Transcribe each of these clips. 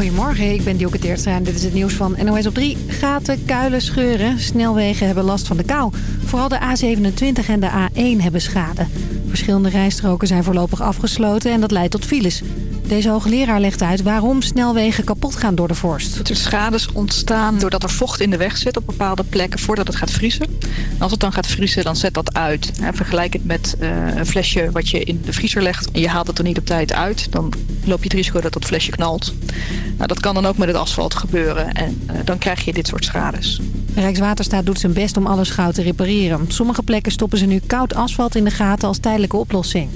Goedemorgen, ik ben Teertstra en dit is het nieuws van NOS op 3. Gaten, kuilen, scheuren, snelwegen hebben last van de kou. Vooral de A27 en de A1 hebben schade. Verschillende rijstroken zijn voorlopig afgesloten en dat leidt tot files. Deze hoogleraar legt uit waarom snelwegen kapot gaan door de vorst. Er schades ontstaan doordat er vocht in de weg zit op bepaalde plekken voordat het gaat vriezen. En als het dan gaat vriezen, dan zet dat uit. vergelijk het met uh, een flesje wat je in de vriezer legt en je haalt het er niet op tijd uit. Dan loop je het risico dat dat flesje knalt. Nou, dat kan dan ook met het asfalt gebeuren en uh, dan krijg je dit soort schades. Rijkswaterstaat doet zijn best om alles gauw te repareren. Sommige plekken stoppen ze nu koud asfalt in de gaten als tijdelijke oplossing.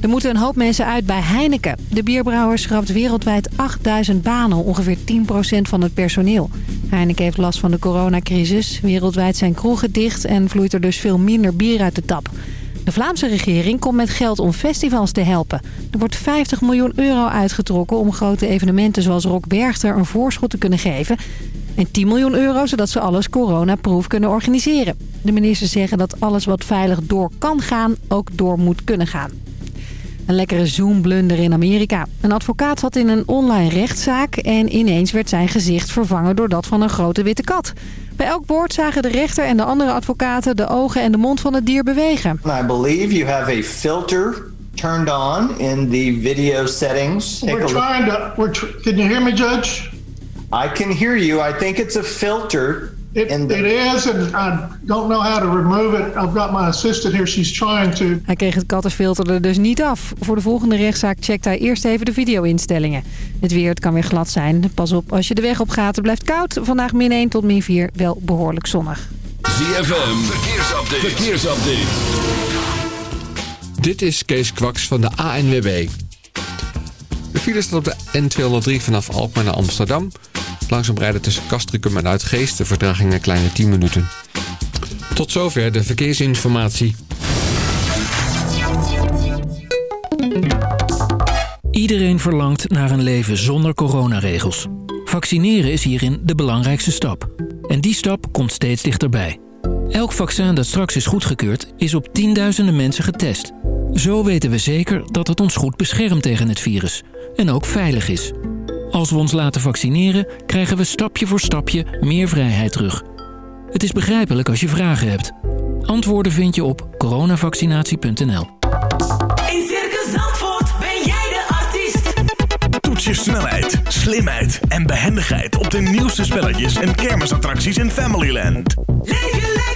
Er moeten een hoop mensen uit bij Heineken. De bierbrouwer schrapt wereldwijd 8000 banen, ongeveer 10% van het personeel. Heineken heeft last van de coronacrisis. Wereldwijd zijn kroegen dicht en vloeit er dus veel minder bier uit de tap. De Vlaamse regering komt met geld om festivals te helpen. Er wordt 50 miljoen euro uitgetrokken om grote evenementen zoals Rock Werchter een voorschot te kunnen geven. En 10 miljoen euro zodat ze alles coronaproof kunnen organiseren. De ministers zeggen dat alles wat veilig door kan gaan ook door moet kunnen gaan. Een lekkere zoomblunder in Amerika. Een advocaat zat in een online rechtszaak en ineens werd zijn gezicht vervangen door dat van een grote witte kat. Bij elk woord zagen de rechter en de andere advocaten de ogen en de mond van het dier bewegen. I believe you have a filter turned on in the video settings. Take we're trying to, we're can you hear me, Judge? I can hear you. I think it's a filter It, it is, and I don't know how to remove it. I've got my assistant here. She's trying to. Hij kreeg het kattenfilter er dus niet af. Voor de volgende rechtszaak checkt hij eerst even de video-instellingen. Het weer het kan weer glad zijn. Pas op als je de weg op gaat. Het blijft koud. Vandaag min 1 tot min 4. Wel behoorlijk zonnig. ZFM. Verkeersupdate. Verkeersupdate. Dit is Kees Kwaks van de ANWB. De file staat op de N203 vanaf Alkmaar naar Amsterdam... Langzaam rijden tussen Castricum en Uitgeest. De vertraging een kleine 10 minuten. Tot zover de verkeersinformatie. Iedereen verlangt naar een leven zonder coronaregels. Vaccineren is hierin de belangrijkste stap. En die stap komt steeds dichterbij. Elk vaccin dat straks is goedgekeurd is op tienduizenden mensen getest. Zo weten we zeker dat het ons goed beschermt tegen het virus. En ook veilig is. Als we ons laten vaccineren, krijgen we stapje voor stapje meer vrijheid terug. Het is begrijpelijk als je vragen hebt. Antwoorden vind je op coronavaccinatie.nl. In Circus Zandvoort ben jij de artiest. Toets je snelheid, slimheid en behendigheid op de nieuwste spelletjes en kermisattracties in Familyland. Leef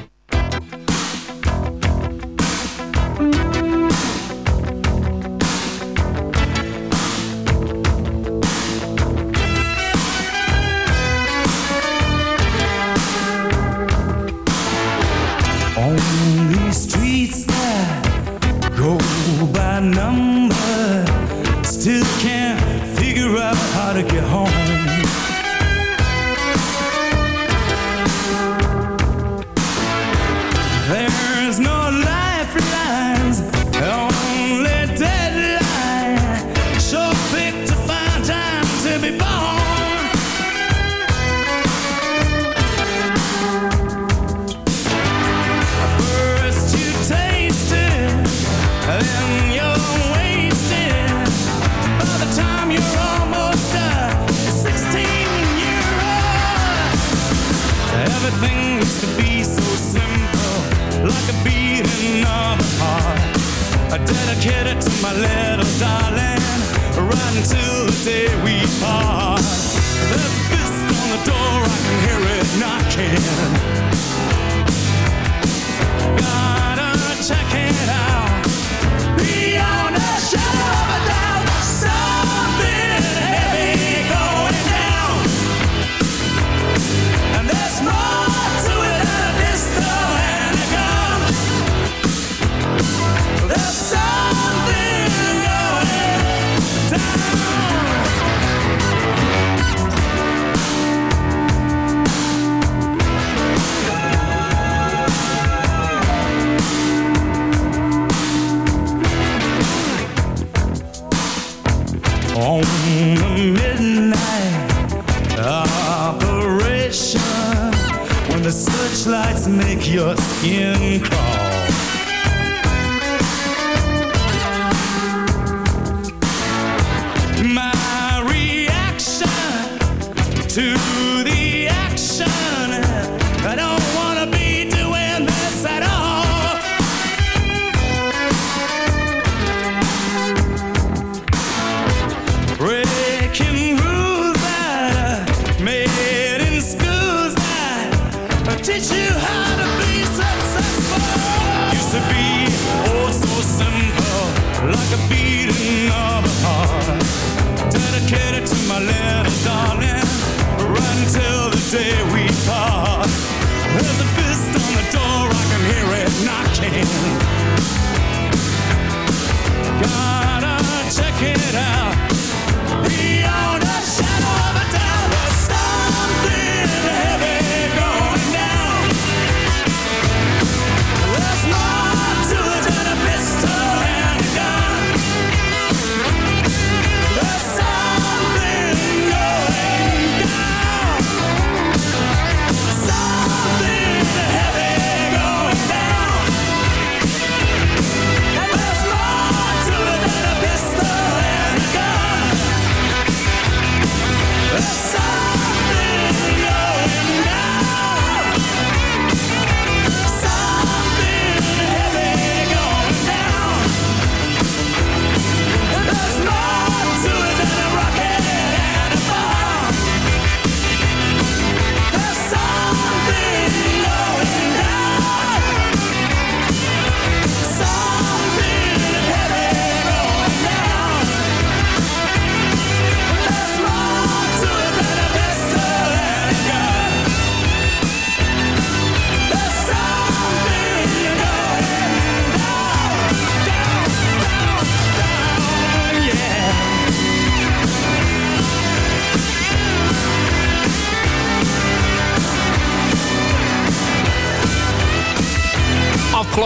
Your skin crawl.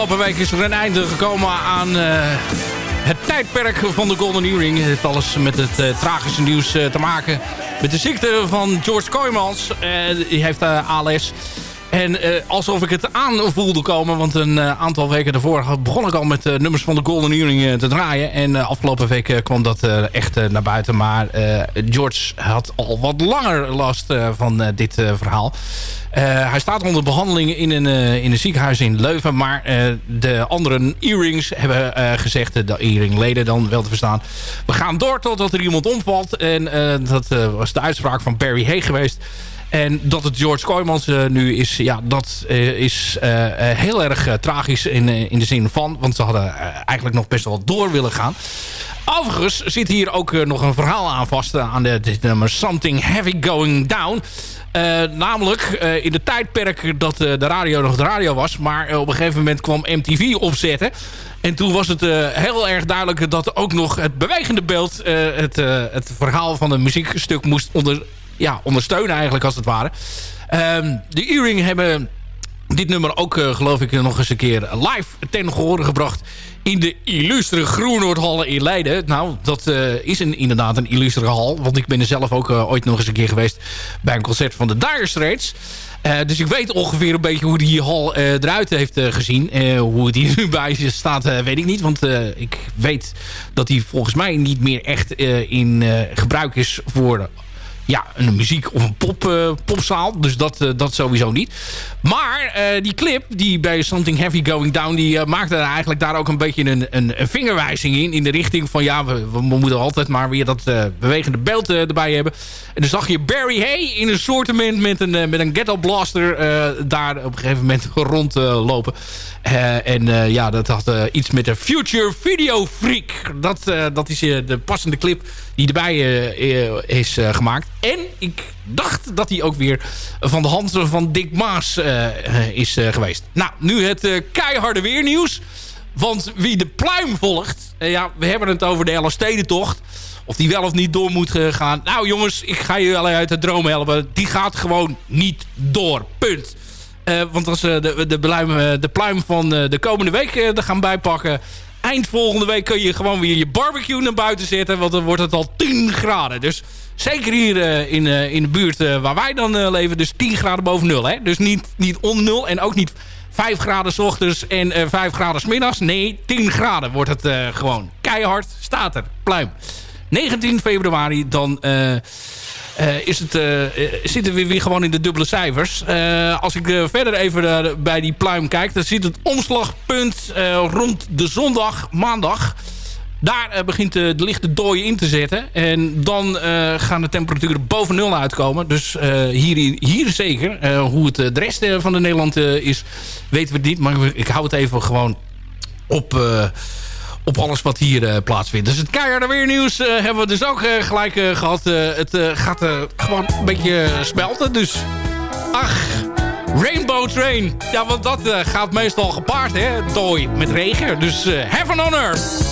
Afgelopen week is er een einde gekomen aan eh, het tijdperk van de Golden Earring. Het heeft alles met het eh, tragische nieuws eh, te maken. Met de ziekte van George Kooijmans. Eh, die heeft ALS. En eh, alsof ik het aan voelde komen. Want een eh, aantal weken daarvoor begon ik al met eh, nummers van de Golden Earring te draaien. En afgelopen week kwam dat echt naar buiten. Maar George had al wat langer last van dit verhaal. Hij staat onder behandeling in een, in een ziekenhuis in Leuven. Maar de andere earrings hebben gezegd, de earringleden dan wel te verstaan. We gaan door totdat er iemand omvalt. En dat was de uitspraak van Barry Hay geweest. En dat het George Kooijmans eh, nu is, ja, dat eh, is eh, heel erg tragisch in, in de zin van. Want ze hadden eigenlijk nog best wel door willen gaan. Overigens zit hier ook nog een verhaal aan vast aan de, dit nummer Something Heavy Going Down. Namelijk in de tijdperk dat de radio nog de radio was. Maar op een gegeven moment kwam MTV opzetten. En toen was het heel erg duidelijk dat ook nog het bewegende beeld... het, het verhaal van een muziekstuk moest onder, ja, ondersteunen eigenlijk als het ware. Ehm, de Earring hebben dit nummer ook, eh, geloof ik, nog eens een keer live ten gehore gebracht... in de illustere Groenoordhallen in Leiden. Nou, dat eh, is inderdaad een illustere hal. Want ik ben er zelf ook eh, ooit nog eens een keer geweest... bij een concert van de Dire Straits. Dus ik weet ongeveer een beetje hoe die hal eruit heeft gezien. Hoe het hier nu bij staat, weet ik niet. Want ik weet dat die volgens mij niet meer echt in gebruik is voor ja, een muziek of een pop, eh, popzaal. Dus dat, eh, dat sowieso niet. Maar eh, die clip die bij Something Heavy Going Down... die maakte eigenlijk daar ook een beetje een, een, een vingerwijzing in. In de richting van ja, we, we moeten altijd maar weer dat bewegende beeld erbij hebben. En dan zag je Barry Hay in een soortement met een, met een ghetto blaster... daar op een gegeven moment rondlopen. Eh, en eh, ja, dat had eh, iets met de Future Video Freak. Dat, dat is de passende clip die erbij is gemaakt. En ik dacht dat hij ook weer van de hand van Dick Maas is geweest. Nou, nu het keiharde weernieuws. Want wie de pluim volgt... ja, we hebben het over de Elfstedentocht. Of die wel of niet door moet gaan. Nou jongens, ik ga jullie uit de droom helpen. Die gaat gewoon niet door. Punt. Eh, want als we de, de, pluim, eh, de pluim van eh, de komende week eh, er gaan bijpakken... eind volgende week kun je gewoon weer je barbecue naar buiten zetten... want dan wordt het al 10 graden. Dus Zeker hier eh, in, eh, in de buurt eh, waar wij dan eh, leven. Dus 10 graden boven nul. Hè? Dus niet, niet onder nul. En ook niet 5 graden s ochtends en eh 5 graden s middags. Nee, 10 graden wordt het eh, gewoon. Keihard staat er. Pluim. 19 februari dan... eh, is het, eh, zitten we weer gewoon in de dubbele cijfers. Als ik verder even bij die pluim kijk... dan zit het omslagpunt rond de zondag, maandag... Daar begint eh, de lichte dooi in te zetten. En dan gaan de temperaturen boven nul uitkomen. Dus hier, hier zeker. Hoe het de rest van de Nederland is, weten we niet. Maar ik hou het even gewoon op, op alles wat hier eh, plaatsvindt. Dus het keiharde weernieuws eh, hebben we dus ook eh, gelijk eh, gehad. Eh, het gaat gewoon een beetje smelten. Dus ach, Rainbow Train. Ja, want dat gaat meestal gepaard, hè. Dooi met regen. Dus heaven on earth.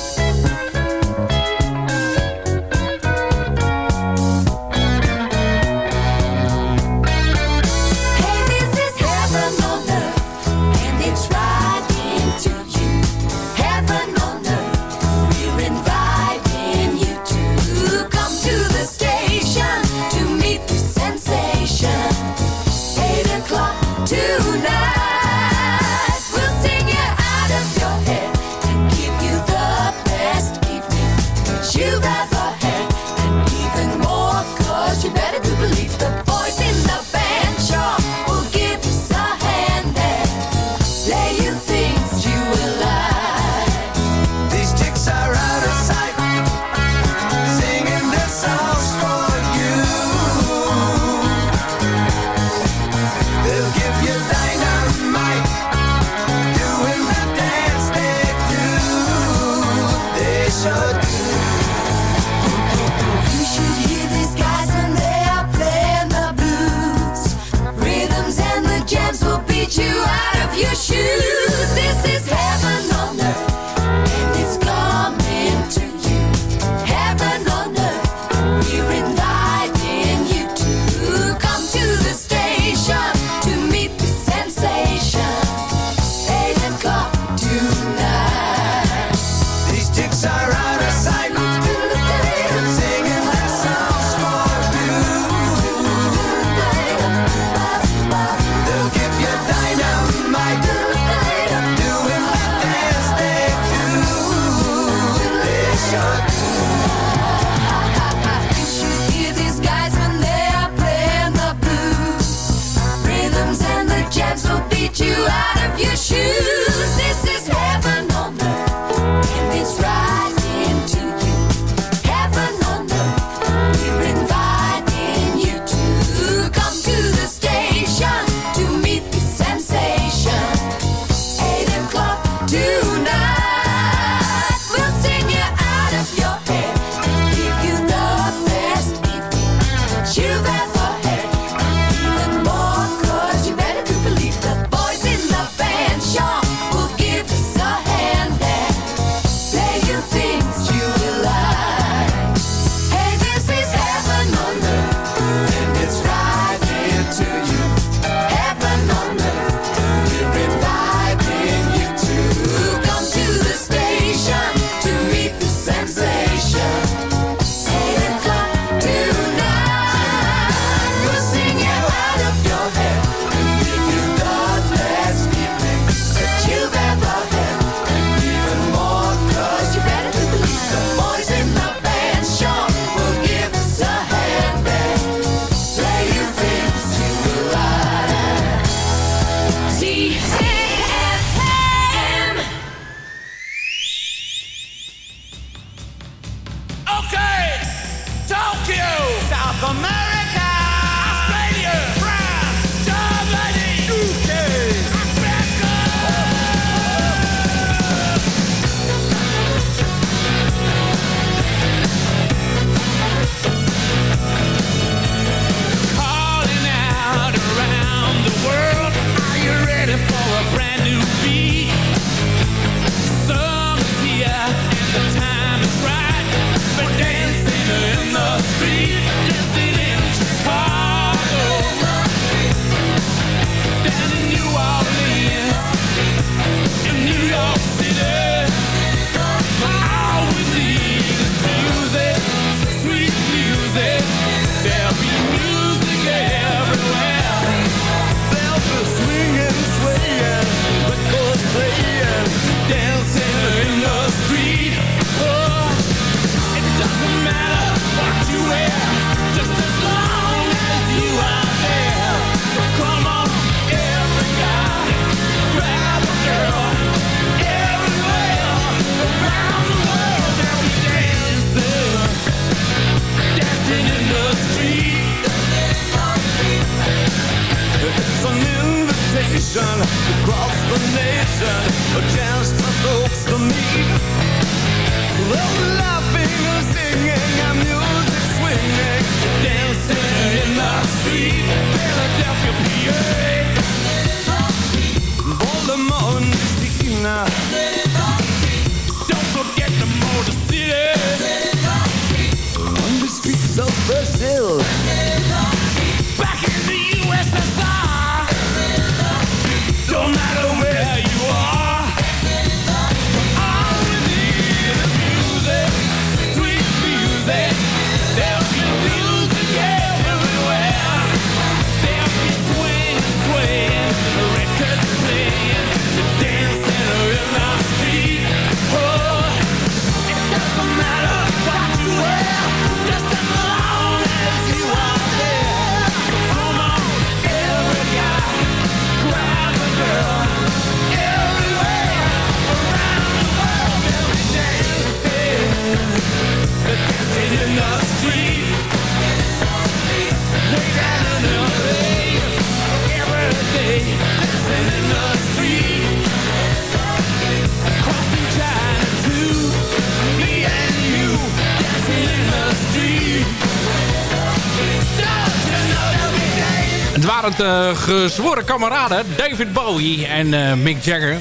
Gezworen kameraden David Bowie en eh, Mick Jagger.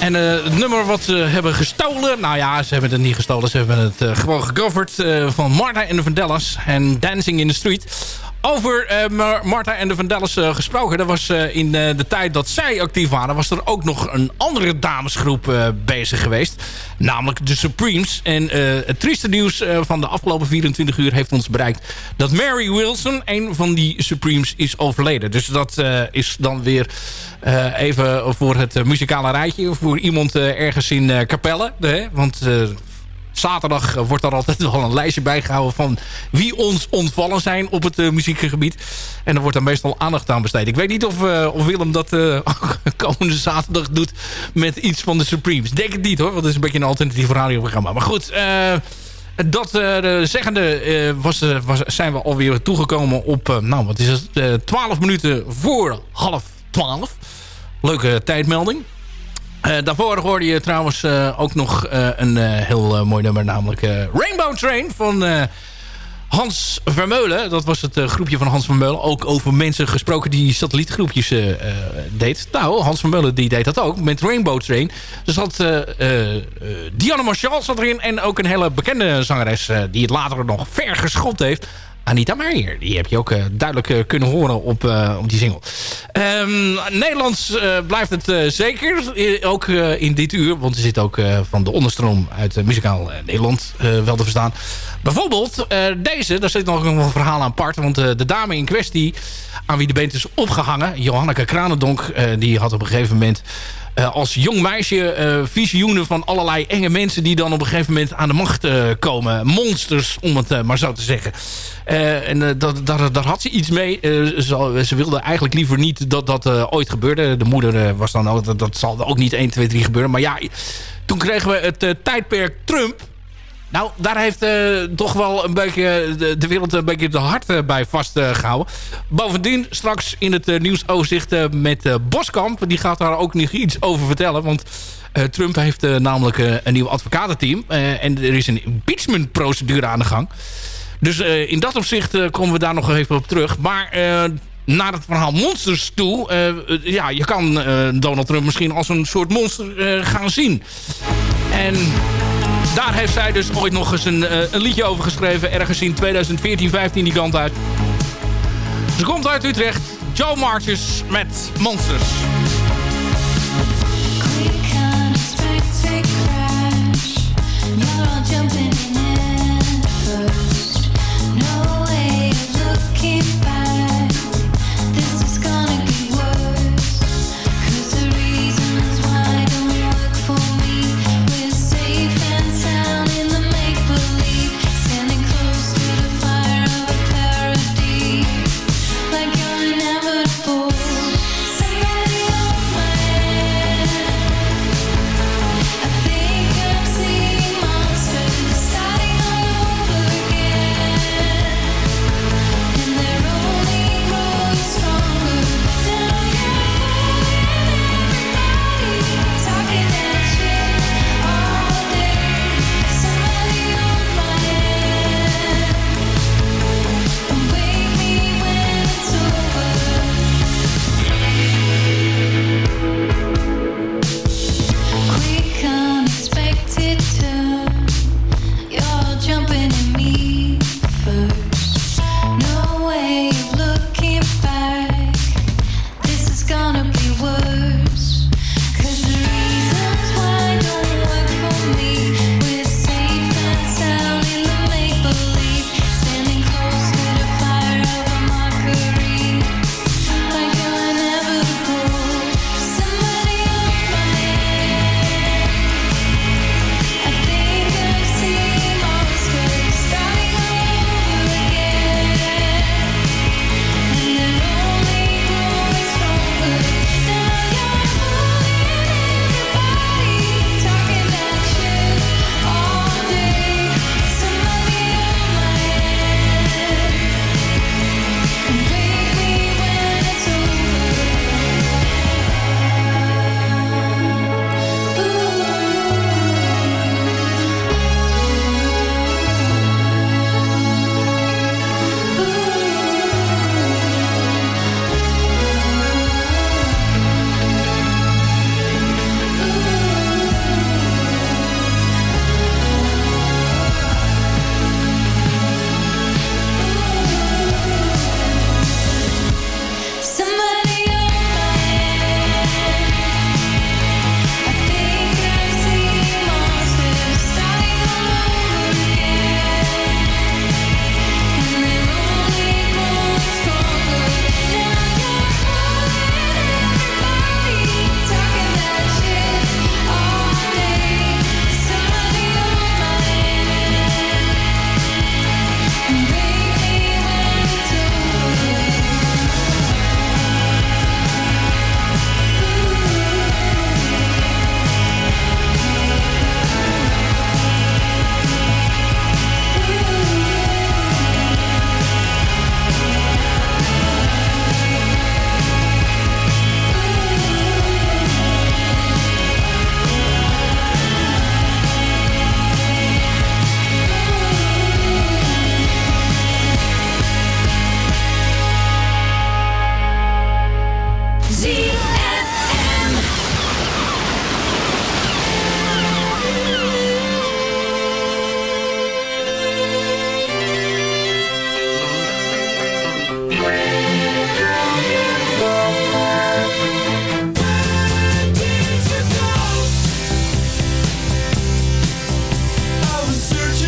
En eh, het nummer wat ze hebben gestolen... Nou ja, ze hebben het niet gestolen. Ze hebben het eh, gewoon gecoverd eh, van Martha en de Vandellas. En Dancing in the Street. Over eh, Mar- Martha en de Vandellas eh, gesproken. Dat was eh, in eh, de tijd dat zij actief waren... was er ook nog een andere damesgroep eh, bezig geweest. Namelijk de Supremes. En eh, het trieste nieuws eh, van de afgelopen 24 uur heeft ons bereikt... dat Mary Wilson, een van die Supremes, is overleden. Dus dat eh, is dan weer eh, even voor het eh, muzikale rijtje. Voor iemand eh, ergens in eh, Capelle. Hè? Want eh, zaterdag wordt daar altijd wel een lijstje bijgehouden... van wie ons ontvallen zijn op het eh, muziekgebied. En er wordt daar meestal aandacht aan besteed. Ik weet niet of, eh, of Willem dat eh, komende zaterdag doet... met iets van de Supremes. Denk het niet hoor, want het is een beetje een alternatief radioprogramma. Maar goed... dat de zeggende was, was, zijn we alweer toegekomen op... nou, wat is het? eh 12 minuten voor half 12. Leuke tijdmelding. Eh, daarvoor hoorde je trouwens eh, ook nog eh, een heel mooi nummer. Namelijk Rainbow Train van Hans Vermeulen. Dat was het groepje van Hans Vermeulen. Ook over mensen gesproken die satellietgroepjes deed. Nou, Hans Vermeulen die deed dat ook met Rainbow Train. Eh, eh, Diana Marshall zat erin. En ook een hele bekende zangeres die het later nog ver geschopt heeft. Anita Meijer. Die heb je ook eh, duidelijk eh, kunnen horen op, eh, op die single. Ehm, Nederlands blijft het zeker. Ook in dit uur. Want er zit ook van de onderstroom uit muzikaal Nederland wel te verstaan. Bijvoorbeeld deze. Daar zit nog een verhaal aan apart. Want de dame in kwestie aan wie de band is opgehangen. Johanneke Kranendonk. die had op een gegeven moment... eh, als jong meisje eh, visioenen van allerlei enge mensen... die dan op een gegeven moment aan de macht eh, komen. Monsters, om het maar zo te zeggen. En dat, daar, had ze iets mee. Ze, ze wilde eigenlijk liever niet dat dat ooit gebeurde. De moeder was dan ook... Dat, dat zal ook niet 1, 2, 3 gebeuren. Maar ja, toen kregen we het tijdperk Trump... Nou, daar heeft eh, toch wel een beetje de, de wereld een beetje de hart eh, bij vastgehouden. Bovendien, straks in het eh, nieuwsoverzicht eh, met eh, Boskamp. Die gaat daar ook nog iets over vertellen. Want eh, Trump heeft eh, namelijk eh, een nieuw advocatenteam. eh, en er is een impeachmentprocedure aan de gang. Dus eh, in dat opzicht eh, komen we daar nog even op terug. Maar eh, naar het verhaal monsters toe... eh, eh, ja, je kan eh, Donald Trump misschien als een soort monster eh, gaan zien. En daar heeft zij dus ooit nog eens een, eh, een liedje over geschreven. Ergens in 2014, 15 die kant uit. Ze komt uit Utrecht. Joe Marches met Monsters.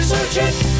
searching.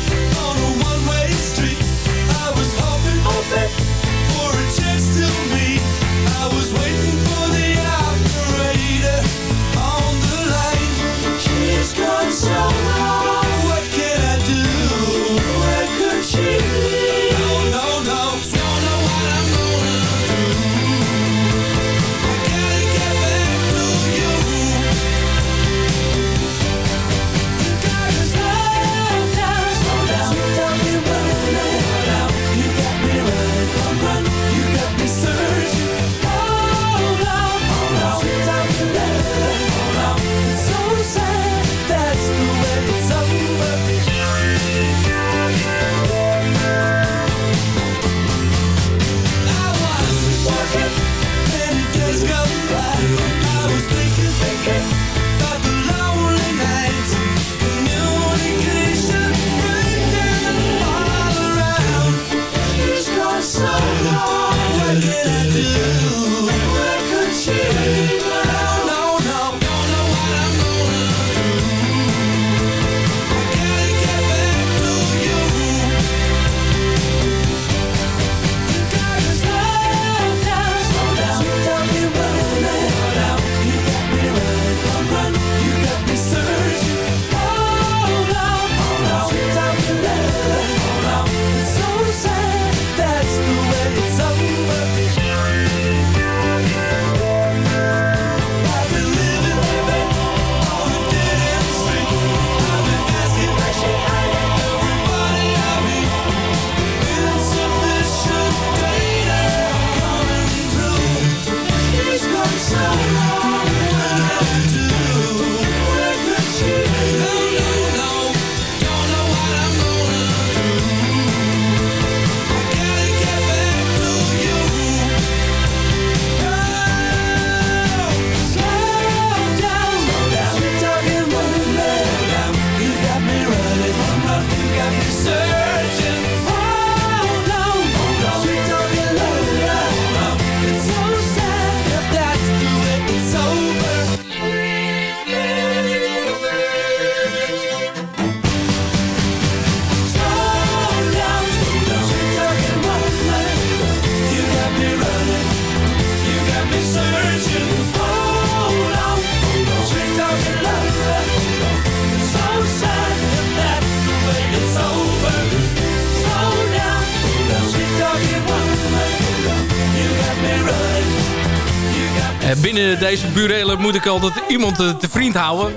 Altijd iemand te vriend houden.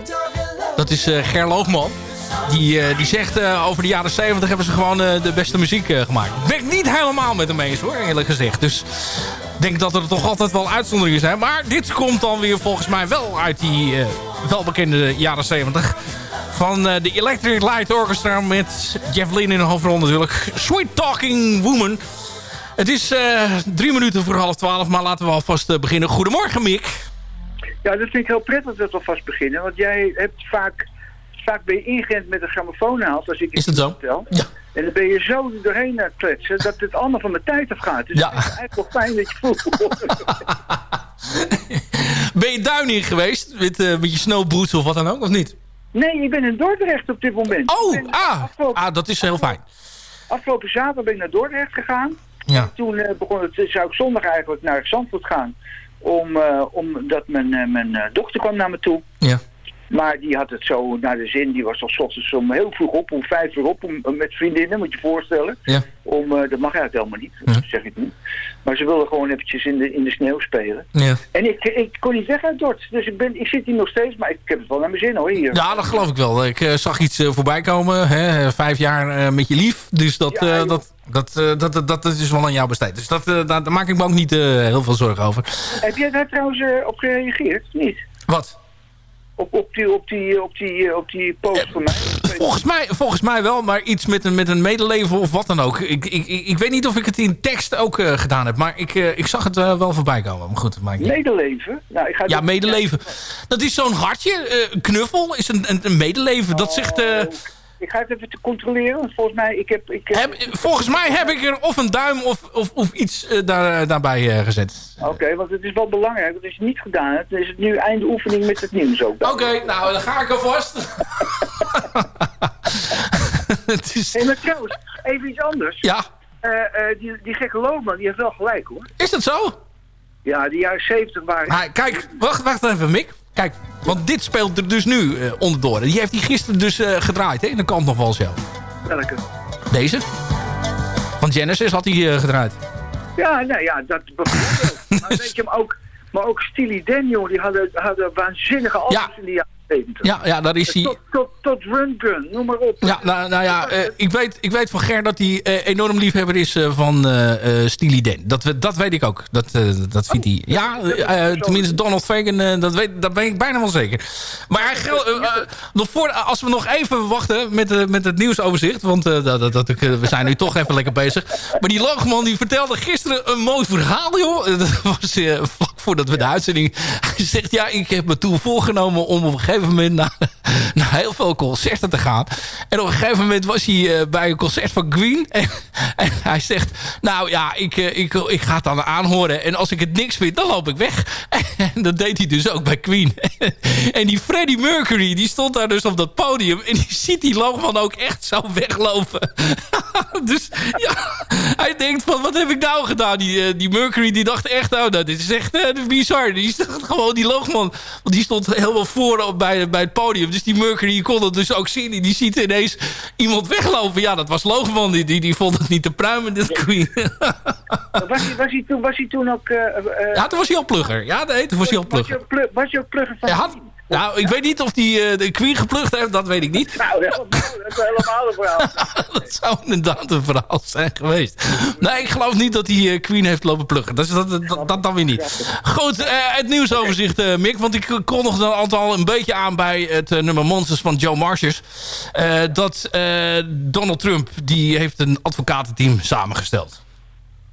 Dat is eh Ger Loogman. Die, eh, die zegt eh, over de jaren 70 hebben ze gewoon de beste muziek gemaakt. Ik ben niet helemaal met hem eens hoor, eerlijk gezegd. Dus ik denk dat er toch altijd wel uitzonderingen zijn. Maar dit komt dan weer volgens mij wel uit die welbekende jaren 70. Van de Electric Light Orchestra met Jeff Lynne in de hoofdrol natuurlijk. Sweet Talking Woman. Het is drie minuten voor half twaalf, maar laten we alvast beginnen. Goedemorgen Mick. Ja, dat vind ik heel prettig dat we alvast beginnen. Want jij hebt vaak, vaak ben je ingerend met een grammofoonnaald. Als ik Is dat zo? Vertel. En dan ben je zo doorheen aan het kletsen dat het allemaal van de tijd afgaat. Dus Ja. het is eigenlijk wel fijn dat je voelt. Ben je duin geweest met, eh, met je snowboots of wat dan ook, of niet? nee, ik ben in Dordrecht op dit moment. Oh, ah, afgelopen, ah, dat is heel fijn. afgelopen zaterdag ben ik naar Dordrecht gegaan. Ja. Toen eh, begon het, zou ik zondag eigenlijk naar Zandvoort gaan. Om, eh, omdat mijn, eh, mijn eh, dochter kwam naar me toe. Ja. Maar die had het zo naar de zin. Die was al 's ochtends om heel vroeg op, om vijf uur op, om, met vriendinnen, moet je je voorstellen. Ja. Om, eh, dat mag eigenlijk helemaal niet, dat zeg ik niet. Maar ze wilden gewoon eventjes in de, in de sneeuw spelen. Ja. En ik, ik kon niet weg uit Dort. Dus ik, ben, ik zit hier nog steeds, maar ik heb het wel naar mijn zin hoor, hier. Ja, dat geloof ik wel. Ik eh, zag iets eh, voorbij komen. Hè? Vijf jaar eh, met je lief. Dus dat, Ja, eh, dat, dat, eh, dat, dat, dat is wel aan jou besteed. Dus dat, eh, daar, maak ik me ook niet eh, heel veel zorgen over. Heb jij daar trouwens eh, op gereageerd? Niet? Wat? Op, op, die, op, die, op, die, op die post van mij? Volgens mij, volgens mij wel, maar iets met een, met een medeleven of wat dan ook. Ik, ik, ik, weet niet of ik het in tekst ook eh, gedaan heb. Maar ik, eh, ik zag het eh, wel voorbij komen. Maar goed, niet Medeleven? Nou, ik ga Ja, medeleven. Dat is zo'n hartje. eh, knuffel is een, een, een medeleven. Dat zegt... eh, Ik ga het even te controleren, volgens mij, ik heb... Ik heb... heb, volgens mij heb ik er of een duim of, of, of iets eh, daar, daarbij eh, gezet. Oké, want het is wel belangrijk. Dat is niet gedaan. hebt. Dan is het nu einde oefening met het nieuws ook. Oké, nou dan ga ik alvast. het is... Hé, maar trouwens, even iets anders. Ja, Eh, eh, die, die gekke loopman, die heeft wel gelijk hoor. is dat zo? Ja, de jaren 70 waren... Maar kijk, wacht, wacht even Mick. Kijk, want dit speelt er dus nu eh, onderdoor. Die heeft die gisteren dus eh, gedraaid, hè? In de kant nog wel zo. Welke? Deze? Van Genesis had hij eh, gedraaid. Ja, nou ja, dat bijvoorbeeld. maar weet je, maar ook, maar ook Steely Dan, jongen, die hadden, hadden waanzinnige albums Ja. in de jaren 70. Ja, ja, daar is hij... Tot, tot, noem maar op. Ja, nou, nou ja, eh, ik, weet, ik weet van Ger dat hij eh, enorm liefhebber is eh, van eh eh Steely Dan. Dat, we- dat weet ik ook. Dat, eh, dat vindt hij. Ja, eh, eh, tenminste Donald Fagan, eh, dat, weet, dat weet ik bijna wel zeker. Maar hij eh, eh, nog voor, als we nog even wachten met, eh, met het nieuwsoverzicht. Want eh, dat, dat, dat, we zijn nu toch even lekker bezig. Maar die Loogman die vertelde gisteren een mooi verhaal, joh. Dat was eh, vlak voordat we de uitzending... Hij zegt, ja, ik heb me toen voorgenomen om op een gegeven moment naar, heel veel concerten te gaan. En op een gegeven moment was hij eh, bij een concert van Queen. En, hij zegt, nou ja, ik, eh, ik, ik ga het dan aanhoren. En als ik het niks vind, dan loop ik weg. En dat deed hij dus ook bij Queen. En die Freddie Mercury, die stond daar dus op dat podium. En die ziet die Loogman ook echt zo weglopen. Dus ja, hij denkt van, wat heb ik nou gedaan? Die, eh, die Mercury, die dacht echt, nou, dat is echt eh, bizar. Die dacht gewoon, die Loogman, want die stond helemaal voor op- bij, bij het podium. Dus die Mercury die kon het dus ook zien. Die ziet ineens iemand weglopen. Ja, dat was Loogman. Die, die, die vond het niet te pruimen, dit Queen. Was hij, was, hij toen, was hij toen ook... eh, eh, Ja, toen was hij al plugger. Ja, nee, toen was hij al was, je plugger. was je ook plugger van... Hij had, nou, ik weet niet of hij de Queen geplukt heeft, dat weet ik niet. Nou, dat is helemaal een verhaal. dat zou inderdaad een verhaal zijn geweest. Nee, ik geloof niet dat hij eh, Queen heeft lopen pluggen. Dat, is, dat, dat, dat dan weer niet. Goed, eh, het nieuwsoverzicht, eh, Mick. Want ik kon nog een aantal een beetje aan bij het eh, nummer Monsters van Joe Marshers. Eh, dat eh, Donald Trump, die heeft een advocatenteam samengesteld.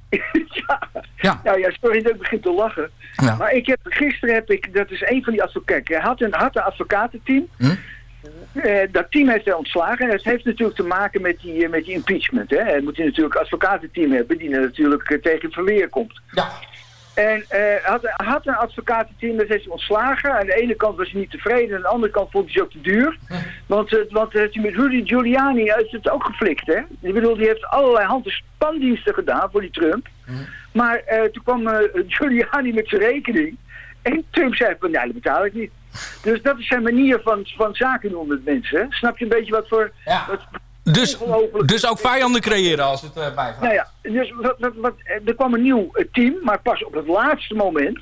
ja. Ja. Nou ja, sorry dat ik begin te lachen. Ja. Maar ik heb, gisteren heb ik, dat is een van die advocaten. Hij had een, had een advocatenteam. Hm? Eh, dat team heeft hij ontslagen. En dat heeft natuurlijk te maken met die, eh, met die impeachment. Hè. Hij moet natuurlijk een advocatenteam hebben die natuurlijk eh, tegen verweer komt. Ja. En hij had, hij had een advocatenteam, dat heeft hij ontslagen. Aan de ene kant was hij niet tevreden, aan de andere kant vond hij ze ook te duur. Want, eh, want eh, met Rudy Giuliani heeft het ook geflikt, hè. Ik bedoel, die heeft allerlei hand- en spandiensten gedaan voor die Trump. Maar eh, toen kwam eh, Giuliani met zijn rekening. En Trump zei van, nee, dat betaal ik niet. Dus dat is zijn manier van, van zaken doen met mensen. Snap je een beetje wat voor... Wat, Dus, dus ook vijanden creëren als het eh bijgaat. nou ja, dus wat, wat, wat, er kwam een nieuw team, maar pas op het laatste moment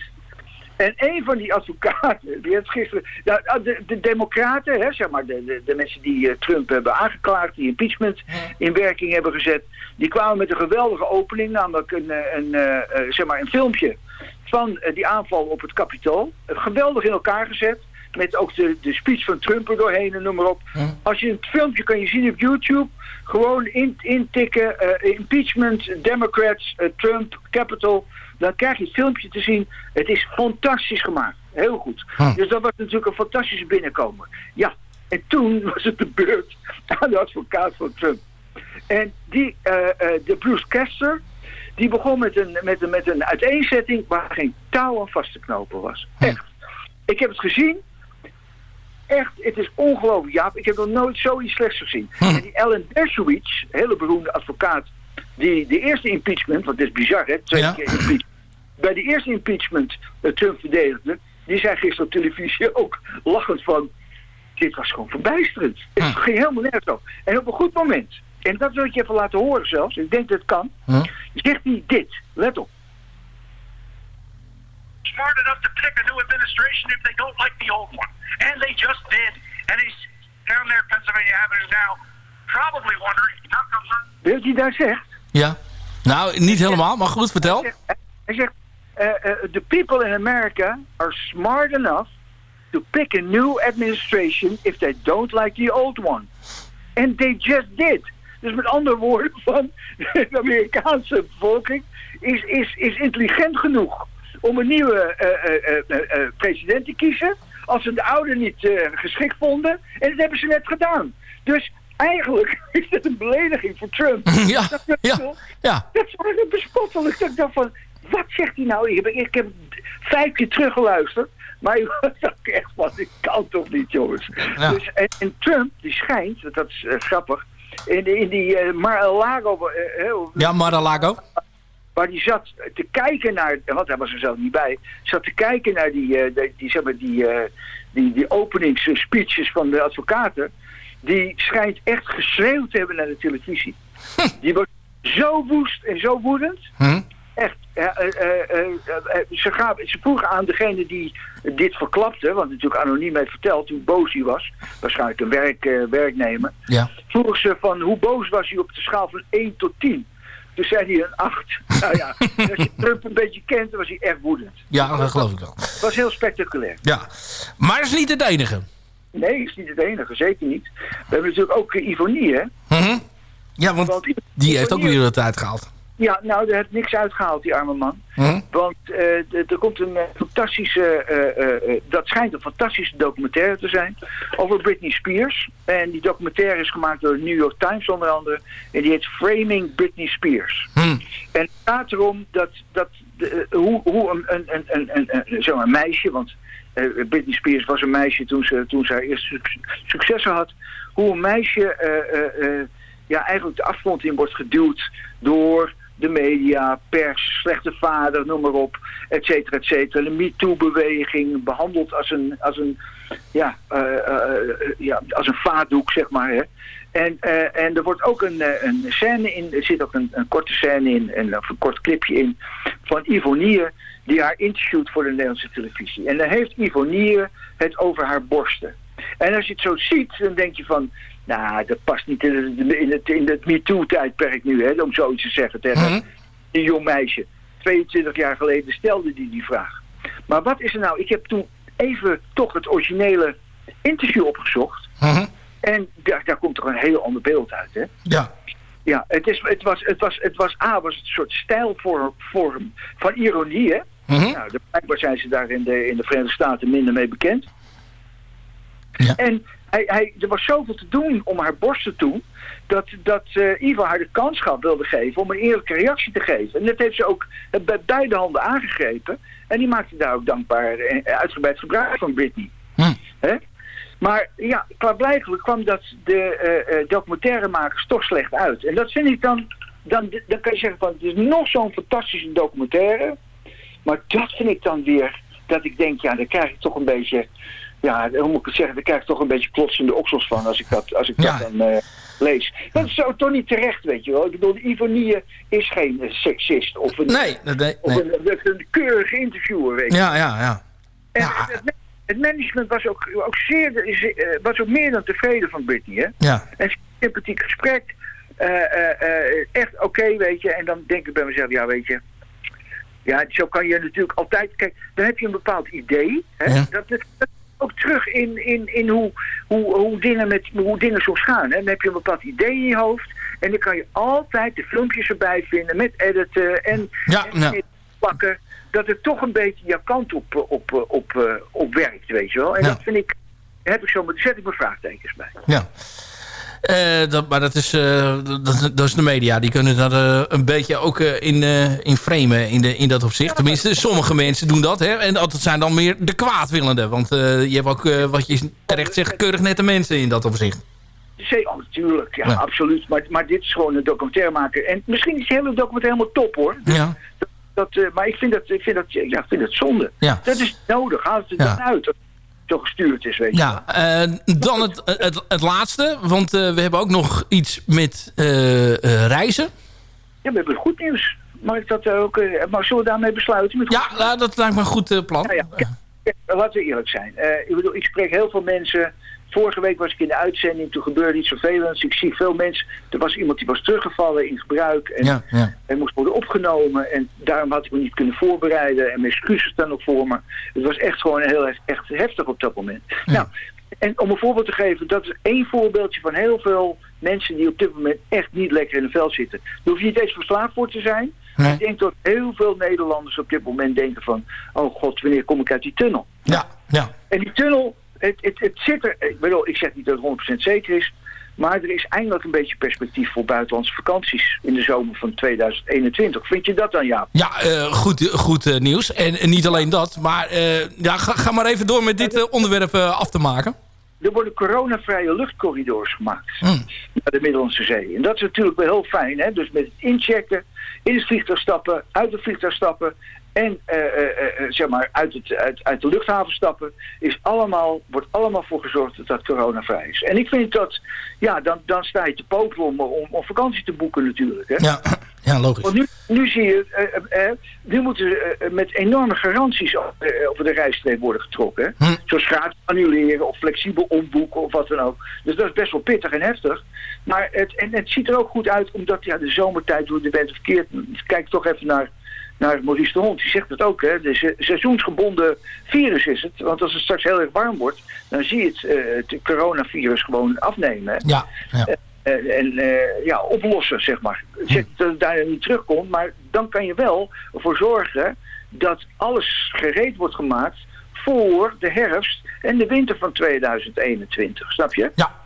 En een van die advocaten, die heeft gisteren... Nou, de, de democraten, hè, zeg maar, de, de, de mensen die eh, Trump hebben aangeklaagd... die impeachment in werking hebben gezet... die kwamen met een geweldige opening, namelijk een, eh, een, eh, zeg maar een filmpje... van die aanval op het Capitool. Geweldig in elkaar gezet. Met ook de, de speech van Trump er doorheen en noem maar op. Als je het filmpje kan je zien op YouTube. Gewoon in, intikken. impeachment, Democrats, Trump, Capitol. Dan krijg je het filmpje te zien. Het is fantastisch gemaakt. Heel goed. Dus dat was natuurlijk een fantastische binnenkomer. Ja, en toen was het de beurt aan de advocaat van Trump. En die, eh, eh, de Bruce Kester, die begon met een, met, een, met een uiteenzetting waar geen touw aan vast te knopen was. Echt. Ik heb het gezien. Echt, het is ongelooflijk, Jaap. Ik heb nog nooit zoiets slechts gezien. En die Ellen Dershowitz, hele beroemde advocaat, die de eerste impeachment, want het is bizar hè, twee keer impeachment, bij de eerste impeachment eh, Trump verdedigde, die zei gisteren op televisie ook lachend van, dit was gewoon verbijsterend. Het ging helemaal nergens over. En op een goed moment, en dat wil ik je even laten horen zelfs, ik denk dat het kan, zegt hij dit, let op. smart enough to pick a new administration if they don't like the old one. And they just did. And he's down there, Pennsylvania Avenue now, probably wondering, how come Weet je daar zegt? Ja. Nou, niet helemaal, maar goed, vertel. Hij zegt, uh, uh, the people in America are smart enough to pick a new administration if they don't like the old one. And they just did. Dus met andere woorden, van de Amerikaanse bevolking is, is, is intelligent genoeg om een nieuwe eh, president te kiezen. Als ze de oude niet geschikt vonden. En dat hebben ze net gedaan. Dus eigenlijk is dat een belediging voor Trump. Ja, Dat, dat, ja, ja. dat een bespottelijk. Dat ik dacht van, wat zegt hij nou? Ik heb, ik heb vijf keer teruggeluisterd. Maar ik dacht echt van, ik kan toch niet, jongens. Ja. Dus, en, en Trump, die schijnt, want dat is eh, grappig, in, in die uh, Mar-a-Lago, eh, Ja, Mar-a-Lago. waar die zat te kijken naar, want hij was er zelf niet bij, zat te kijken naar die, die, die, zeg maar, die, die, die openingsspeeches van de advocaten. Die schijnt echt geschreeuwd te hebben naar de televisie. Die was zo woest en zo woedend. Echt. ja, eh, eh, eh, ze, gaven, ze vroegen aan degene die dit verklapte, want natuurlijk anoniem heeft verteld hoe boos hij was. Waarschijnlijk een werk, werknemer. Ja. Vroegen ze van hoe boos was hij op de schaal van 1 tot 10. Toen zei hij een 8. nou ja, als je Trump een beetje kent, dan was hij echt woedend. Ja, dat geloof ik wel. Het was heel spectaculair. Ja. Maar dat is niet het enige. Nee, is niet het enige, zeker niet. We hebben natuurlijk ook Ivonie, hè? Mhm. Ja, want die heeft ook weer het uitgehaald. Ja, nou, er heeft niks uitgehaald, die arme man. Hm? Want eh, er komt een eh, fantastische, eh, eh, eh, dat schijnt een fantastische documentaire te zijn, over Britney Spears. En die documentaire is gemaakt door de New York Times onder andere. En die heet Framing Britney Spears. En het gaat erom dat, dat de, eh, hoe, hoe een, een, een, een, een, een, zeg maar een meisje, want eh, Britney Spears was een meisje toen ze, toen ze haar eerste suc- successen had, hoe een meisje eh, eh, eh, ja, eigenlijk de afgrond in wordt geduwd door de media, pers, slechte vader, noem maar op, et cetera, et cetera. De MeToo-beweging behandeld als een, als een, ja, eh, eh, ja, als een vaatdoek, zeg maar. Hè. En, eh, en er wordt ook een, eh, een scène in, er zit ook een, een korte scène in, en, of een kort clipje in, van Ivonier, die haar interviewt voor de Nederlandse televisie. En dan heeft Ivonier het over haar borsten. En als je het zo ziet, dan denk je van, nou, dat past niet in het, in het, in het MeToo-tijdperk nu, hè, om zoiets te zeggen tegen een jong meisje. 22 jaar geleden stelde die die vraag. Maar wat is er nou? Ik heb toen even toch het originele interview opgezocht. En daar, daar komt toch een heel ander beeld uit, hè? Ja. Ja, het, is, het, was, het, was, het was A, was het een soort stijlvorm vorm van ironie, hè? Nou, de- blijkbaar zijn ze daar in de, in de Verenigde Staten minder mee bekend. En hij, hij, er was zoveel te doen om haar borsten toe, dat, dat eh Ivo haar de kans gaf wilde geven om een eerlijke reactie te geven. En dat heeft ze ook eh, bij beide handen aangegrepen. En die maakte daar ook dankbaar eh, uitgebreid gebruik van Britney. Hè? Maar ja, klaarblijkelijk kwam dat de eh, documentairemakers toch slecht uit. En dat vind ik dan, dan, dan kan je zeggen van, het is nog zo'n fantastische documentaire. Maar dat vind ik dan weer, dat ik denk, ja, dan krijg ik toch een beetje, ja, hoe moet ik het zeggen, dan krijg ik toch een beetje klotsende oksels van als ik dat, als ik dat dan eh, lees. Dat is zo toch niet terecht, weet je wel. Ik bedoel, Ivonie is geen seksist of een, Nee, nee, nee. of een, een, keurige interviewer, weet je Ja, ja, ja. En het, het- management was ook, ook, zeer, eh, was ook meer dan tevreden van Britney. Hè? Ja. En sympathiek gesprek. eh, eh, echt oké, weet je. En dan denk ik bij mezelf, ja, weet je. Ja, zo kan je natuurlijk altijd... Kijk, dan heb je een bepaald idee. Hè? Ja. Dat, dat, dat ook terug in, in, in hoe, hoe, hoe, dingen met, hoe dingen soms gaan. Hè? Dan heb je een bepaald idee in je hoofd. En dan kan je altijd de filmpjes erbij vinden met editen en, Ja, en ja. plakken. Dat het toch een beetje jouw kant op, op, op, op, eh, op werkt, weet je wel. En Ja. dat vind ik... Heb ik zo, daar zet ik mijn vraagtekens bij. Ja. Eh, dat, maar dat is, eh, dat, dat is de media. Die kunnen dat eh, een beetje ook eh, in, eh, in framen in, de, in dat opzicht. Tenminste, sommige mensen doen dat. Hè? En dat zijn dan meer de kwaadwillenden. Want eh, je hebt ook, eh, wat je terecht zegt, keurig nette mensen in dat opzicht. Zee, oh, natuurlijk, ja, Ja. absoluut. Maar, maar dit is gewoon een documentairemaker. En misschien is de hele documentaire helemaal top, hoor. Ja. Dat, dat, eh, maar ik vind dat, ik vind dat, ja, ik vind dat zonde. Ja. Dat is nodig. Haal het er Ja. dan uit. Dat het zo gestuurd is, weet je Ja, eh, dan het, het, het laatste. Want eh, we hebben ook nog iets met eh, eh, reizen. Ja, we hebben goed nieuws. Mag ik dat ook... eh, maar zullen we daarmee besluiten? Met Ja, nou, dat lijkt me een goed eh, plan. Ja, laten we eerlijk zijn. Eh, ik bedoel, ik spreek heel veel mensen. Vorige week was ik in de uitzending, toen gebeurde iets vervelends. Ik zie veel mensen. Er was iemand die was teruggevallen in gebruik. En Ja, moest worden opgenomen. En daarom had ik me niet kunnen voorbereiden. En mijn excuses staan nog voor me. Het was echt gewoon heel echt heftig op dat moment. Nou, en om een voorbeeld te geven, dat is één voorbeeldje van heel veel mensen die op dit moment echt niet lekker in de vel zitten. Daar hoef je niet eens verslaafd voor te zijn. Nee. Ik denk dat heel veel Nederlanders op dit moment denken van, oh god, wanneer kom ik uit die tunnel? Ja, ja. En die tunnel, het, het, het zit er, ik bedoel, ik zeg niet dat het 100% zeker is, maar er is eindelijk een beetje perspectief voor buitenlandse vakanties in de zomer van 2021. Vind je dat dan, Jaap? Ja, eh, goed, goed eh, nieuws. En, en niet alleen dat. Maar eh, ja, ga, ga maar even door met dit eh, onderwerp eh, af te maken. Er worden coronavrije luchtcorridors gemaakt Hmm. naar de Middellandse Zee. En dat is natuurlijk wel heel fijn. Hè? Dus met het inchecken, in het vliegtuig stappen, uit het vliegtuig stappen en eh, zeg maar uit, het, uit, uit de luchthaven stappen, is allemaal, wordt allemaal voor gezorgd dat dat coronavrij is. En ik vind dat, ja, dan, dan sta je te popelen om, om, om vakantie te boeken natuurlijk. Hè? Ja, ja logisch. Want nu, nu zie je, eh, nu moeten met enorme garanties over, de rijstreep worden getrokken. Hè? Zoals gratis annuleren of flexibel omboeken of wat dan ook. Dus dat is best wel pittig en heftig. Maar het, en het ziet er ook goed uit, omdat ja, de zomertijd, hoe de bent verkeerd. Kijk toch even naar, naar Maurice de Hond, die zegt het ook. Hè? De se- seizoensgebonden virus is het. Want als het straks heel erg warm wordt, dan zie je het, eh, het coronavirus gewoon afnemen. Hè? Ja, ja. Eh, en eh, ja, oplossen, zeg maar. Ik zeg dat het daar niet terugkomt, maar dan kan je wel ervoor zorgen dat alles gereed wordt gemaakt voor de herfst en de winter van 2021. Snap je? Ja.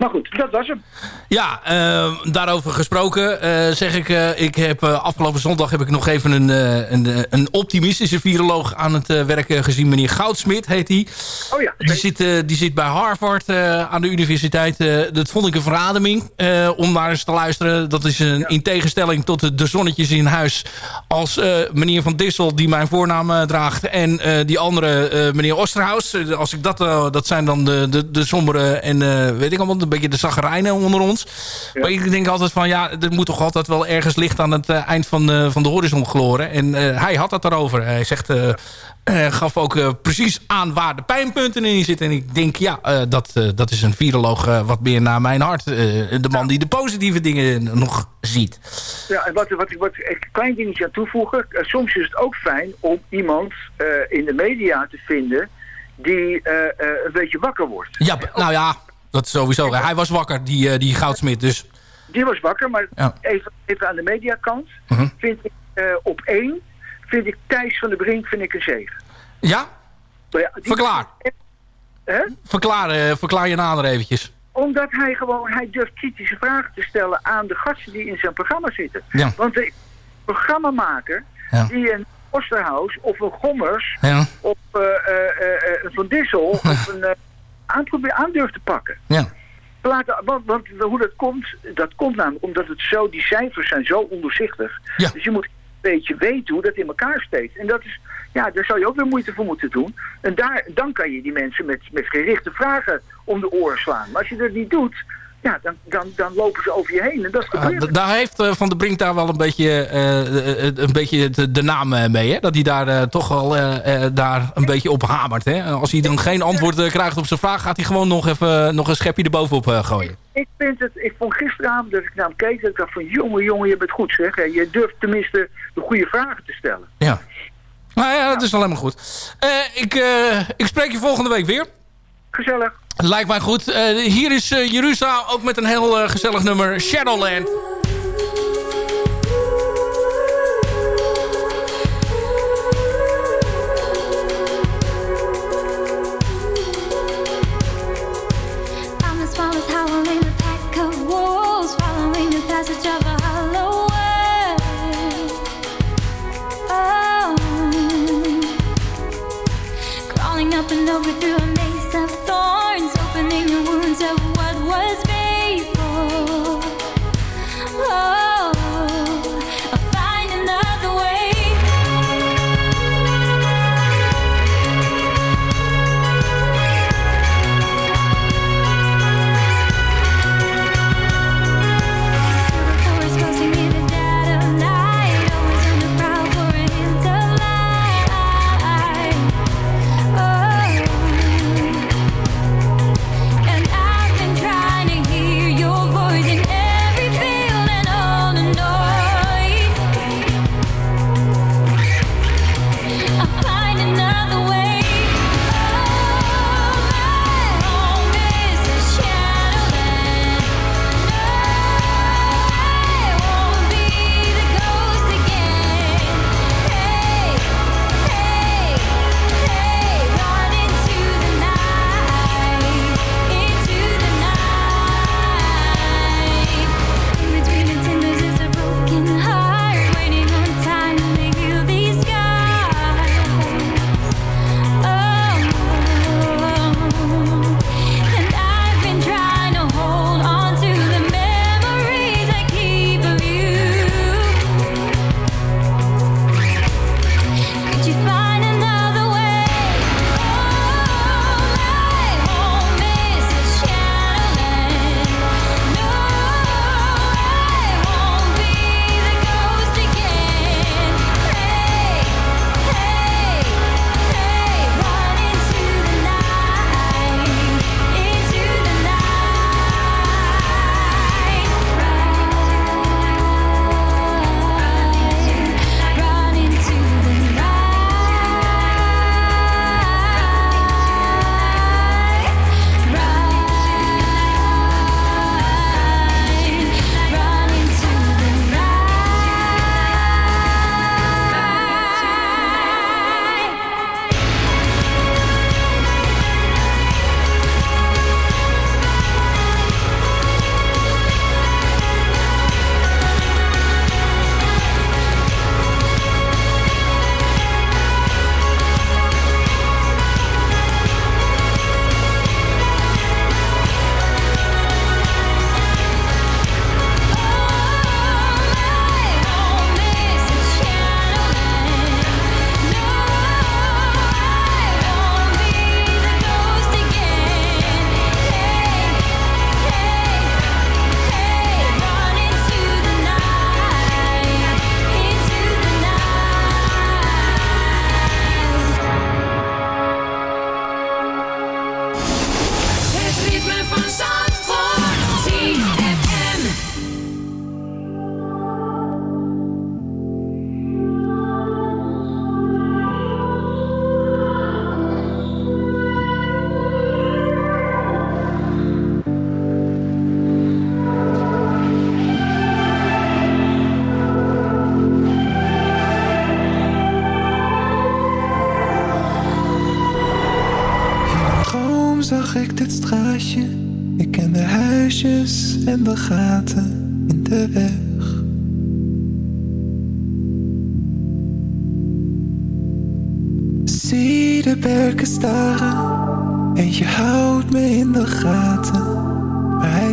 Maar goed, dat was hem. Ja, eh, daarover gesproken eh, zeg ik... eh, ik heb, afgelopen zondag heb ik nog even een, een, een optimistische viroloog aan het werk eh, gezien. Meneer Goudsmit heet hij. Oh ja. Die zit, die zit bij Harvard aan de universiteit. Dat vond ik een verademing om naar eens te luisteren. Dat is een, in tegenstelling tot de, de zonnetjes in huis... als meneer Van Dissel, die mijn voornaam draagt... en die andere, meneer Osterhaus. Als ik dat, dat zijn dan de, de, de sombere en weet ik allemaal... een beetje de zaggerijnen onder ons. Maar ik denk altijd van... ja, er moet toch altijd wel ergens licht aan het eh, eind van, de van de horizon gloren. En eh, hij had het daarover. Hij zegt... eh, eh, gaf ook eh, precies aan waar de pijnpunten in zitten. En ik denk, ja, eh, dat, eh, dat is een viroloog eh, wat meer naar mijn hart. Eh, de man die de positieve dingen nog ziet. Ja, en wat, wat, wat een klein dingetje aan toevoegen. Eh, soms is het ook fijn om iemand eh, in de media te vinden die eh, eh, een beetje wakker wordt. Ja, nou ja, dat is sowieso. Hij was wakker, die, eh, die Goudsmit. Dus Die was wakker, maar Ja. even, even aan de mediakant Mhm. vind ik eh, op één vind ik Thijs van der Brink vind ik een zegen. ja, ja, verklaar. Hè? Verklaar, eh, verklaar je nader eventjes. Omdat hij gewoon, hij durft kritische vragen te stellen aan de gasten die in zijn programma zitten. Ja. Want de programmamaker Ja. die een Osterhaus of een Gommers Ja. of een Van Dissel of een uh, aanprobeer aan durft te pakken. Ja. Laten, want, want hoe dat komt, dat komt namelijk omdat het zo, die cijfers zijn zo ondoorzichtig. Ja. Dus je moet een beetje weten hoe dat in elkaar steekt. En dat is, ja, daar zou je ook weer moeite voor moeten doen. En daar, dan kan je die mensen met, met gerichte vragen om de oren slaan. Maar als je dat niet doet, ja, dan, dan, dan lopen ze over je heen. En dat is Ah, daar heeft eh, Van der Brink daar wel een beetje, eh, eh, een beetje de, de naam mee. Hè? Dat hij daar toch wel daar een beetje op hamert. Hè? Als hij dan geen antwoord krijgt op zijn vraag... gaat hij gewoon nog even nog een schepje erbovenop gooien. Ik vind het, ik vond gisteravond dat ik naar hem keek, dat ik dacht van jongen, jongen, je bent goed zeg. hè. Je durft tenminste de goede vragen te stellen. Ja. Nou ja, dat is alleen maar goed. Ik, ik spreek je volgende week weer. Gezellig. Lijkt mij goed. Eh, hier is Jeruzalem ook met een heel eh, gezellig nummer. Shadowland. I'm as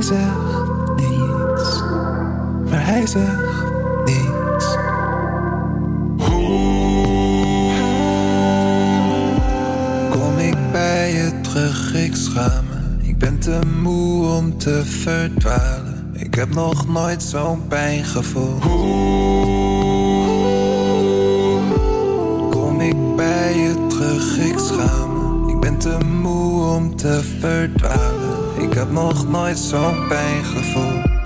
zegt niets, maar hij zegt niets. Kom ik bij je terug, ik schaam me. Ik ben te moe om te verdwalen. Ik heb nog nooit zo'n pijn gevoeld. Kom ik bij je terug? Ik schaam me. Ik ben te moe om te verdwalen. Ik heb nog nooit zo'n pijn gevoeld.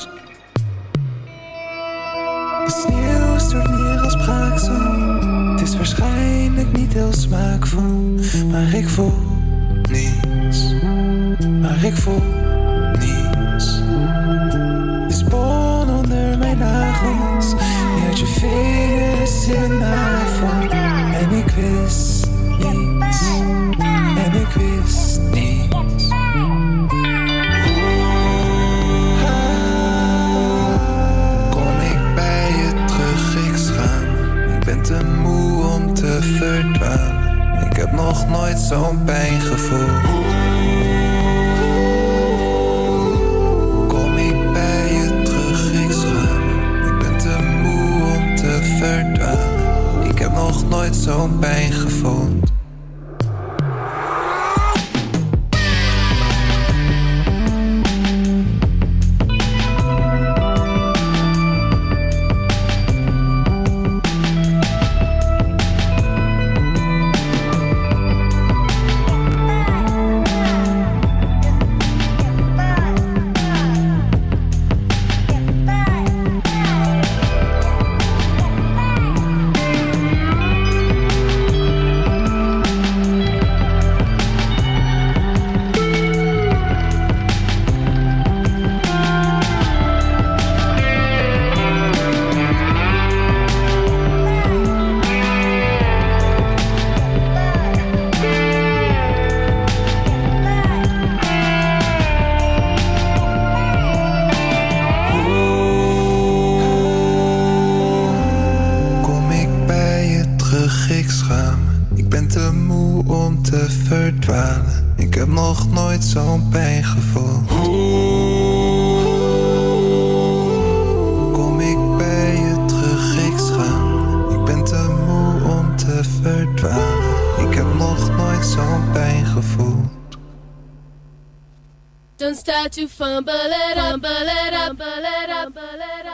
Don't to fumble it up, fumble it up, fumble it up, fumble it up.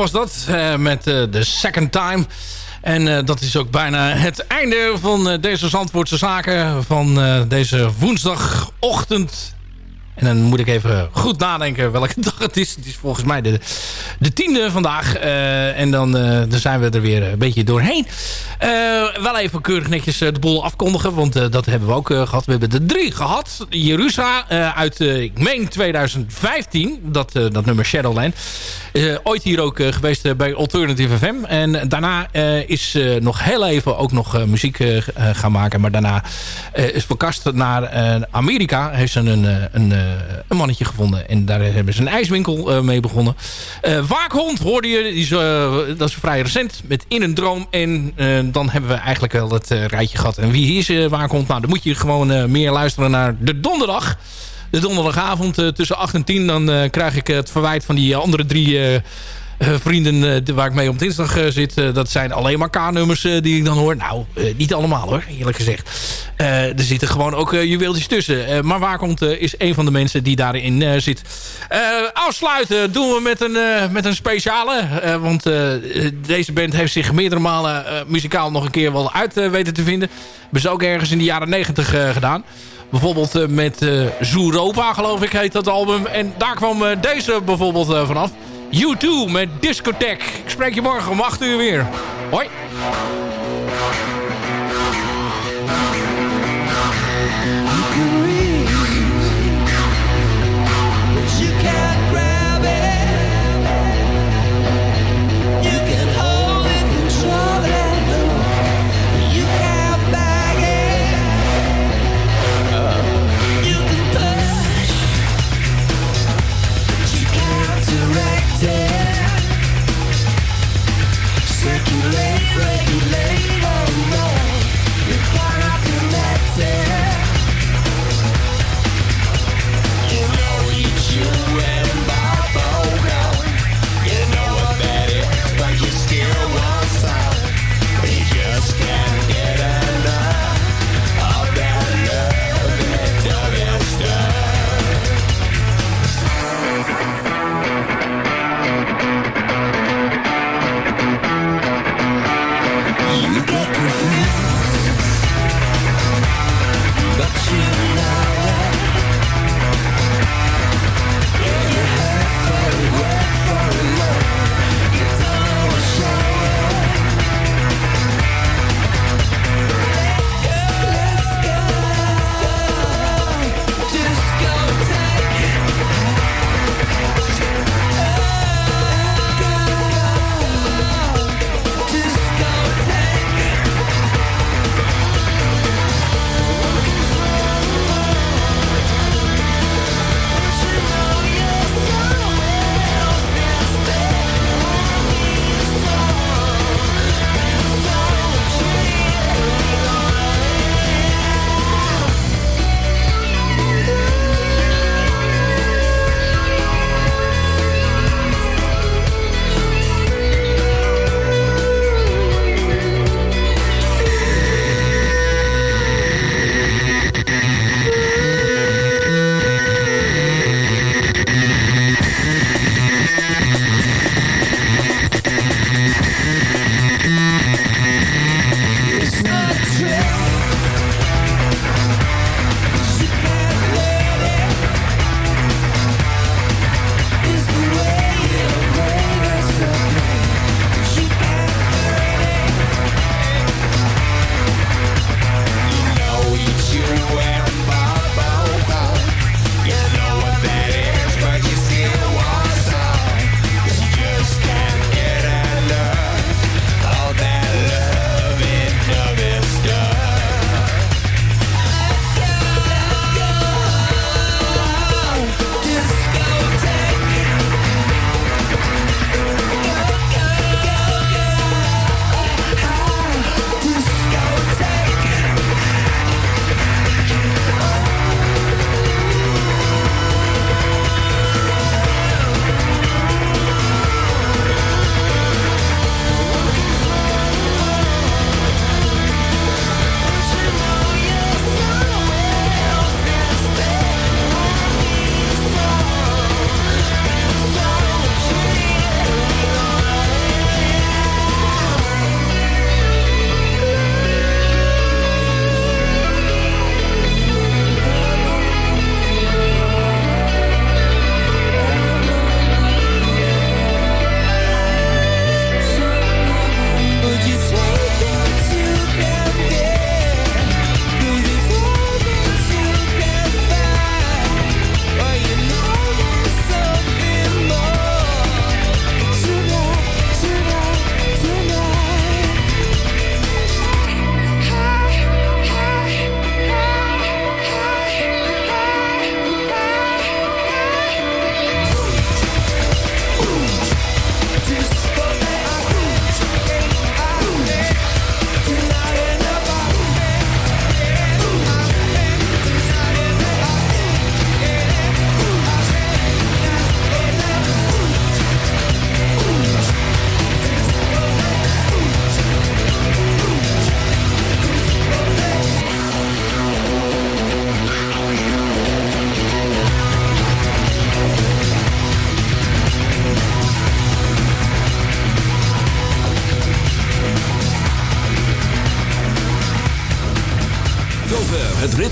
Was dat. eh, met eh, The Second Time. En eh, dat is ook bijna het einde van deze Zandvoortse Zaken. Van deze woensdagochtend. En dan moet ik even goed nadenken welke dag het is. Het is volgens mij de, de tiende vandaag. Eh, en dan, eh, dan zijn we er weer een beetje doorheen. Eh, wel even keurig netjes de boel afkondigen. Want dat hebben we ook eh, gehad. We hebben er drie gehad. Jerusa eh, uit, ik meen 2015. Dat, dat nummer Shadowland. Ooit hier ook geweest bij Alternative FM. En daarna is nog heel even ook nog muziek gaan maken. Maar daarna is verkast naar Amerika. Heeft ze een, een, een mannetje gevonden. En daar hebben ze een ijswinkel eh, mee begonnen. Eh, Waakhond hoorde je. Eh, dat is vrij recent. Met In een Droom. En eh, dan hebben we eigenlijk wel het eh, rijtje gehad. En wie is eh, Waakhond? Nou, dan moet je gewoon eh, meer luisteren naar de donderdag de donderdagavond eh, tussen 8 en 10... dan eh, krijg ik het verwijt van die andere drie eh, eh, vrienden eh, waar ik mee op dinsdag eh, zit. Eh, dat zijn alleen maar K-nummers eh, die ik dan hoor. Nou, eh, niet allemaal hoor, eerlijk gezegd. Eh, er zitten gewoon ook eh, juweeltjes tussen. Eh, maar waar komt eh, is een van de mensen die daarin eh, zit. Eh, afsluiten doen we met een, eh, met een speciale. eh, want eh, deze band heeft zich meerdere malen eh, muzikaal nog een keer wel uit eh, weten te vinden. Hebben ze ook ergens in de jaren 90 eh, gedaan. Bijvoorbeeld eh, met eh Zoeropa, geloof ik, heet dat album. En daar kwam eh, deze bijvoorbeeld eh, vanaf. U2 met Discotheque. Ik spreek je morgen om 8 uur weer. Hoi.